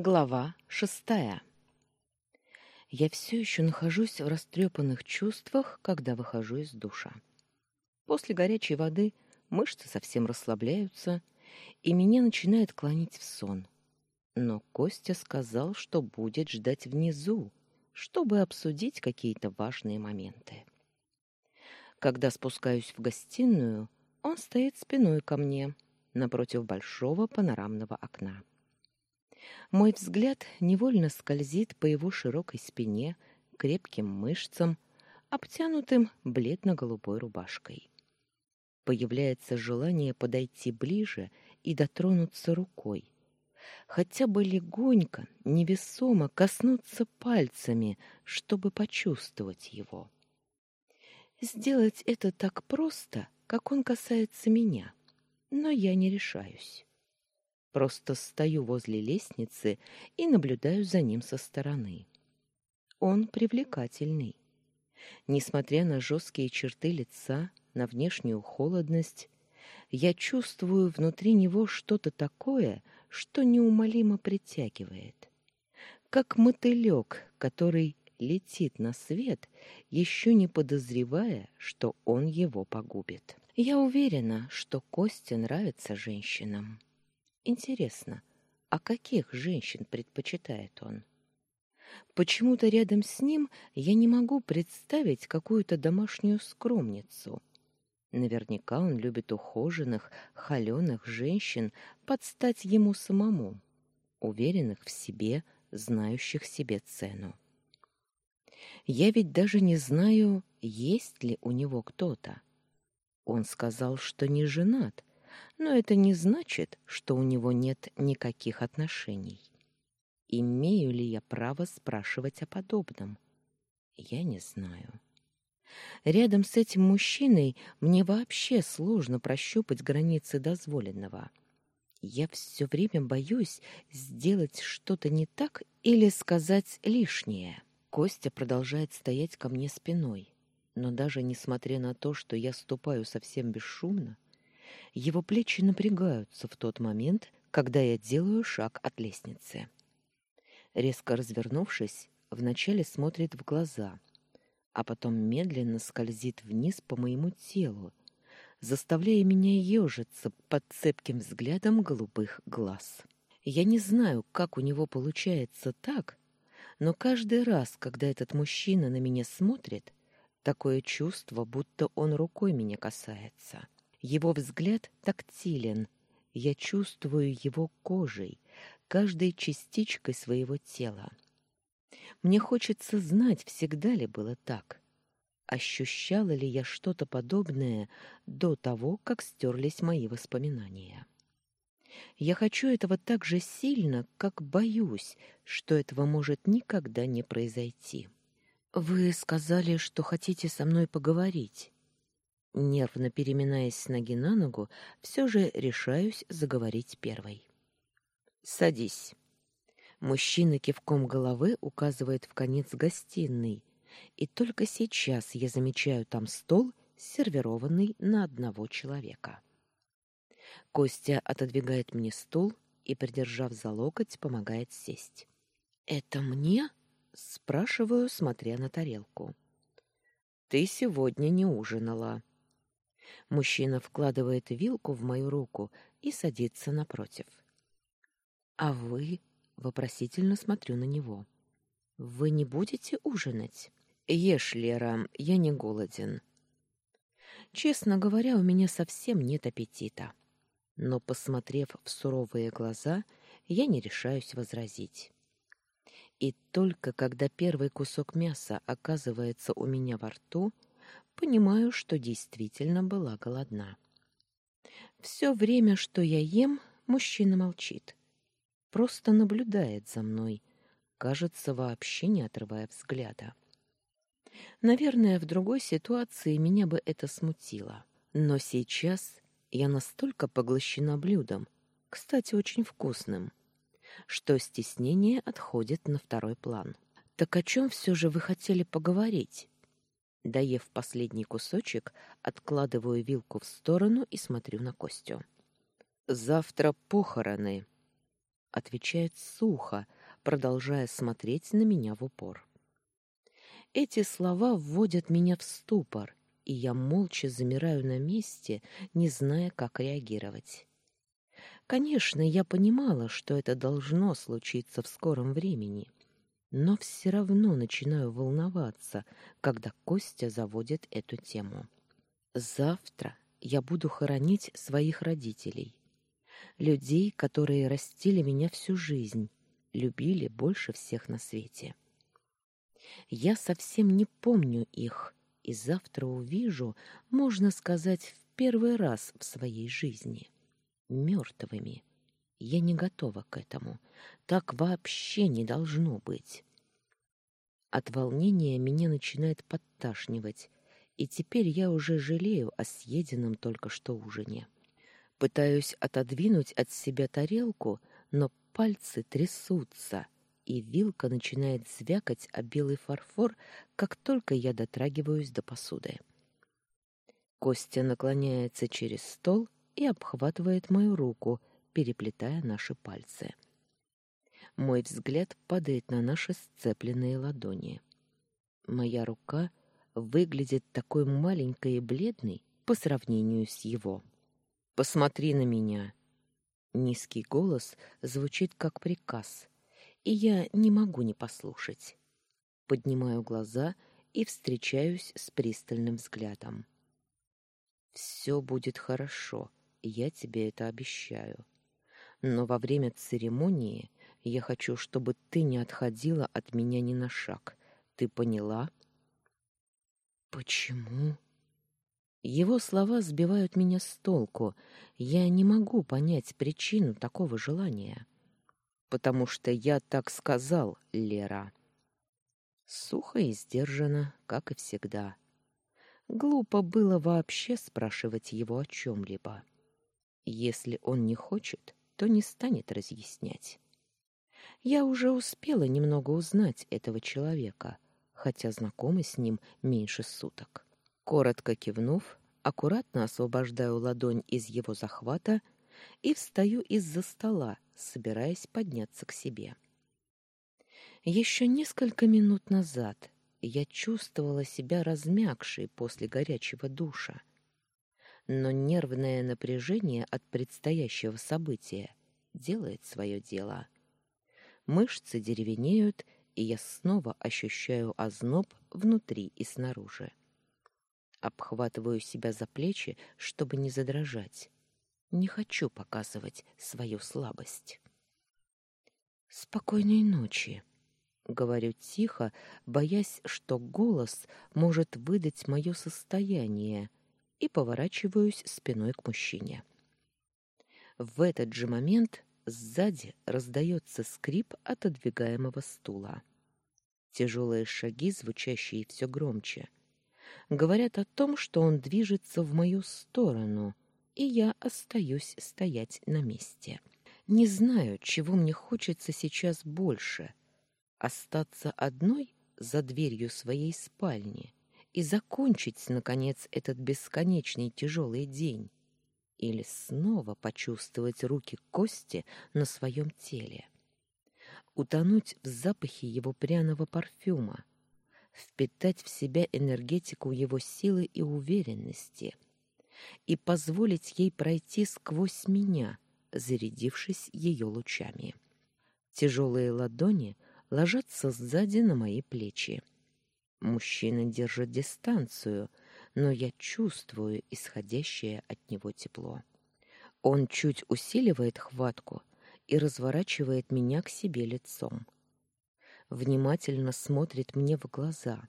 Глава шестая. Я все еще нахожусь в растрепанных чувствах, когда выхожу из душа. После горячей воды мышцы совсем расслабляются, и меня начинает клонить в сон. Но Костя сказал, что будет ждать внизу, чтобы обсудить какие-то важные моменты. Когда спускаюсь в гостиную, он стоит спиной ко мне, напротив большого панорамного окна. Мой взгляд невольно скользит по его широкой спине, крепким мышцам, обтянутым бледно-голубой рубашкой. Появляется желание подойти ближе и дотронуться рукой, хотя бы легонько, невесомо коснуться пальцами, чтобы почувствовать его. Сделать это так просто, как он касается меня, но я не решаюсь. Просто стою возле лестницы и наблюдаю за ним со стороны. Он привлекательный. Несмотря на жесткие черты лица, на внешнюю холодность, я чувствую внутри него что-то такое, что неумолимо притягивает. Как мотылек, который летит на свет, еще не подозревая, что он его погубит. Я уверена, что Косте нравится женщинам. Интересно, а каких женщин предпочитает он? Почему-то рядом с ним я не могу представить какую-то домашнюю скромницу. Наверняка он любит ухоженных, холеных женщин под стать ему самому, уверенных в себе, знающих себе цену. Я ведь даже не знаю, есть ли у него кто-то. Он сказал, что не женат, но это не значит, что у него нет никаких отношений. Имею ли я право спрашивать о подобном? Я не знаю. Рядом с этим мужчиной мне вообще сложно прощупать границы дозволенного. Я все время боюсь сделать что-то не так или сказать лишнее. Костя продолжает стоять ко мне спиной, но даже несмотря на то, что я ступаю совсем бесшумно, его плечи напрягаются в тот момент, когда я делаю шаг от лестницы. Резко развернувшись, вначале смотрит в глаза, а потом медленно скользит вниз по моему телу, заставляя меня ежиться под цепким взглядом голубых глаз. Я не знаю, как у него получается так, но каждый раз, когда этот мужчина на меня смотрит, такое чувство, будто он рукой меня касается. Его взгляд тактилен. Я чувствую его кожей, каждой частичкой своего тела. Мне хочется знать, всегда ли было так. Ощущала ли я что-то подобное до того, как стерлись мои воспоминания? Я хочу этого так же сильно, как боюсь, что этого может никогда не произойти. Вы сказали, что хотите со мной поговорить. Нервно переминаясь с ноги на ногу, все же решаюсь заговорить первой. «Садись». Мужчина кивком головы указывает в конец гостиной, и только сейчас я замечаю там стол, сервированный на одного человека. Костя отодвигает мне стул и, придержав за локоть, помогает сесть. «Это мне?» — спрашиваю, смотря на тарелку. «Ты сегодня не ужинала», Мужчина вкладывает вилку в мою руку и садится напротив. А вы, вопросительно смотрю на него. Вы не будете ужинать? Ешь, Лера, я не голоден. Честно говоря, у меня совсем нет аппетита. Но посмотрев в суровые глаза, я не решаюсь возразить. И только когда первый кусок мяса оказывается у меня во рту, понимаю, что действительно была голодна. Все время, что я ем, мужчина молчит. Просто наблюдает за мной, кажется, вообще не отрывая взгляда. Наверное, в другой ситуации меня бы это смутило. Но сейчас я настолько поглощена блюдом, кстати, очень вкусным, что стеснение отходит на второй план. Так о чем все же вы хотели поговорить? Доев последний кусочек, откладываю вилку в сторону и смотрю на Костю. «Завтра похороны». отвечает сухо, продолжая смотреть на меня в упор. Эти слова вводят меня в ступор, и я молча замираю на месте, не зная, как реагировать. Конечно, я понимала, что это должно случиться в скором времени, но все равно начинаю волноваться, когда Костя заводит эту тему. Завтра я буду хоронить своих родителей, людей, которые растили меня всю жизнь, любили больше всех на свете. Я совсем не помню их, и завтра увижу, можно сказать, в первый раз в своей жизни мертвыми. Я не готова к этому. Так вообще не должно быть. От волнения меня начинает подташнивать, и теперь я уже жалею о съеденном только что ужине. Пытаюсь отодвинуть от себя тарелку, но пальцы трясутся, и вилка начинает звякать о белый фарфор, как только я дотрагиваюсь до посуды. Костя наклоняется через стол и обхватывает мою руку, переплетая наши пальцы. Мой взгляд падает на наши сцепленные ладони. Моя рука выглядит такой маленькой и бледной по сравнению с его. «Посмотри на меня!» Низкий голос звучит как приказ, и я не могу не послушать. Поднимаю глаза и встречаюсь с пристальным взглядом. «Все будет хорошо», я тебе это обещаю. Но во время церемонии я хочу, чтобы ты не отходила от меня ни на шаг. Ты поняла? Почему? Его слова сбивают меня с толку. Я не могу понять причину такого желания. Потому что я так сказал, Лера. Сухо и сдержанно, как и всегда. Глупо было вообще спрашивать его о чем-либо. Если он не хочет, то не станет разъяснять. Я уже успела немного узнать этого человека, хотя знакома с ним меньше суток. Коротко кивнув, аккуратно освобождаю ладонь из его захвата и встаю из-за стола, собираясь подняться к себе. Еще несколько минут назад я чувствовала себя размягшей после горячего душа но нервное напряжение от предстоящего события делает свое дело. Мышцы деревенеют, и я снова ощущаю озноб внутри и снаружи. Обхватываю себя за плечи, чтобы не задрожать. Не хочу показывать свою слабость. Спокойной ночи, говорю тихо, боясь, что голос может выдать мое состояние, и поворачиваюсь спиной к мужчине. В этот же момент сзади раздается скрип отодвигаемого стула. Тяжелые шаги, звучащие все громче, говорят о том, что он движется в мою сторону, и я остаюсь стоять на месте. Не знаю, чего мне хочется сейчас больше — остаться одной за дверью своей спальни и закончить, наконец, этот бесконечный тяжелый день. Или снова почувствовать руки Кости на своем теле. Утонуть в запахе его пряного парфюма. Впитать в себя энергетику его силы и уверенности. И позволить ей пройти сквозь меня, зарядившись ее лучами. Тяжелые ладони ложатся сзади на мои плечи. Мужчина держит дистанцию, но я чувствую исходящее от него тепло. Он чуть усиливает хватку и разворачивает меня к себе лицом. Внимательно смотрит мне в глаза,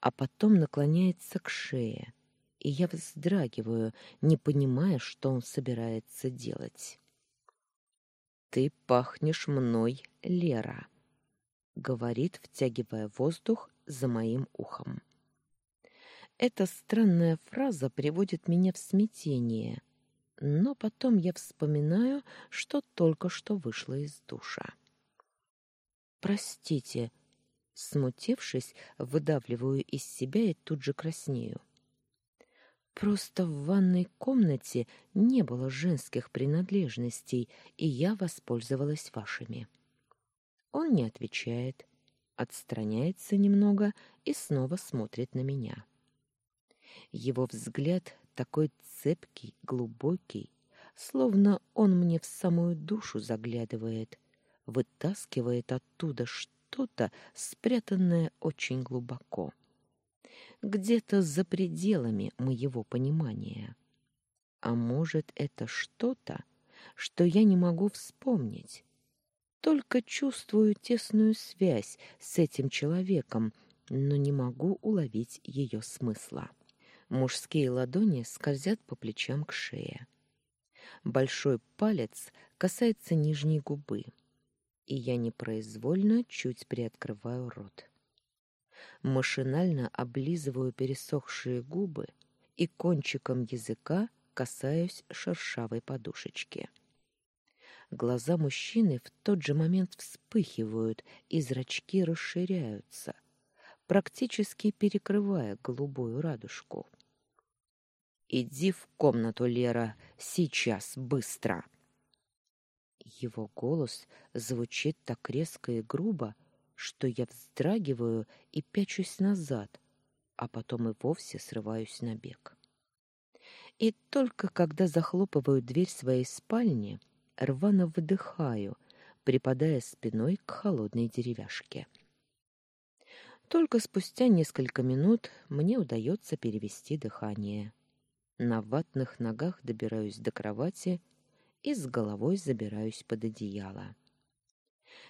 а потом наклоняется к шее, и я вздрагиваю, не понимая, что он собирается делать. «Ты пахнешь мной, Лера», — говорит, втягивая воздух за моим ухом. Эта странная фраза приводит меня в смятение, но потом я вспоминаю, что только что вышла из душа. «Простите», смутившись, выдавливаю из себя и тут же краснею. Просто в ванной комнате не было женских принадлежностей, и я воспользовалась вашими. Он не отвечает, отстраняется немного и снова смотрит на меня. Его взгляд такой цепкий, глубокий, словно он мне в самую душу заглядывает, вытаскивает оттуда что-то, спрятанное очень глубоко, где-то за пределами моего понимания. А может, это что-то, что я не могу вспомнить, только чувствую тесную связь с этим человеком, но не могу уловить ее смысла. Мужские ладони скользят по плечам к шее. Большой палец касается нижней губы, и я непроизвольно чуть приоткрываю рот. Машинально облизываю пересохшие губы и кончиком языка касаюсь шершавой подушечки. Глаза мужчины в тот же момент вспыхивают, и зрачки расширяются, практически перекрывая голубую радужку. Иди в комнату, Лера, сейчас, быстро. Его голос звучит так резко и грубо, что я вздрагиваю и пячусь назад, а потом и вовсе срываюсь на бег. И только когда захлопываю дверь своей спальни, рвано выдыхаю, припадая спиной к холодной деревяшке. Только спустя несколько минут мне удается перевести дыхание. На ватных ногах добираюсь до кровати и с головой забираюсь под одеяло.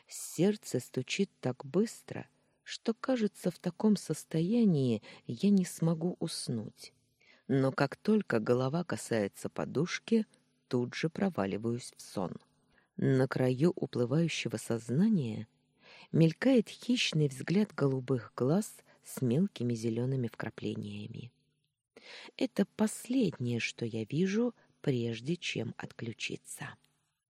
Сердце стучит так быстро, что, кажется, в таком состоянии я не смогу уснуть. Но как только голова касается подушки, тут же проваливаюсь в сон. На краю уплывающего сознания мелькает хищный взгляд голубых глаз с мелкими зелеными вкраплениями. Это последнее, что я вижу, прежде чем отключиться.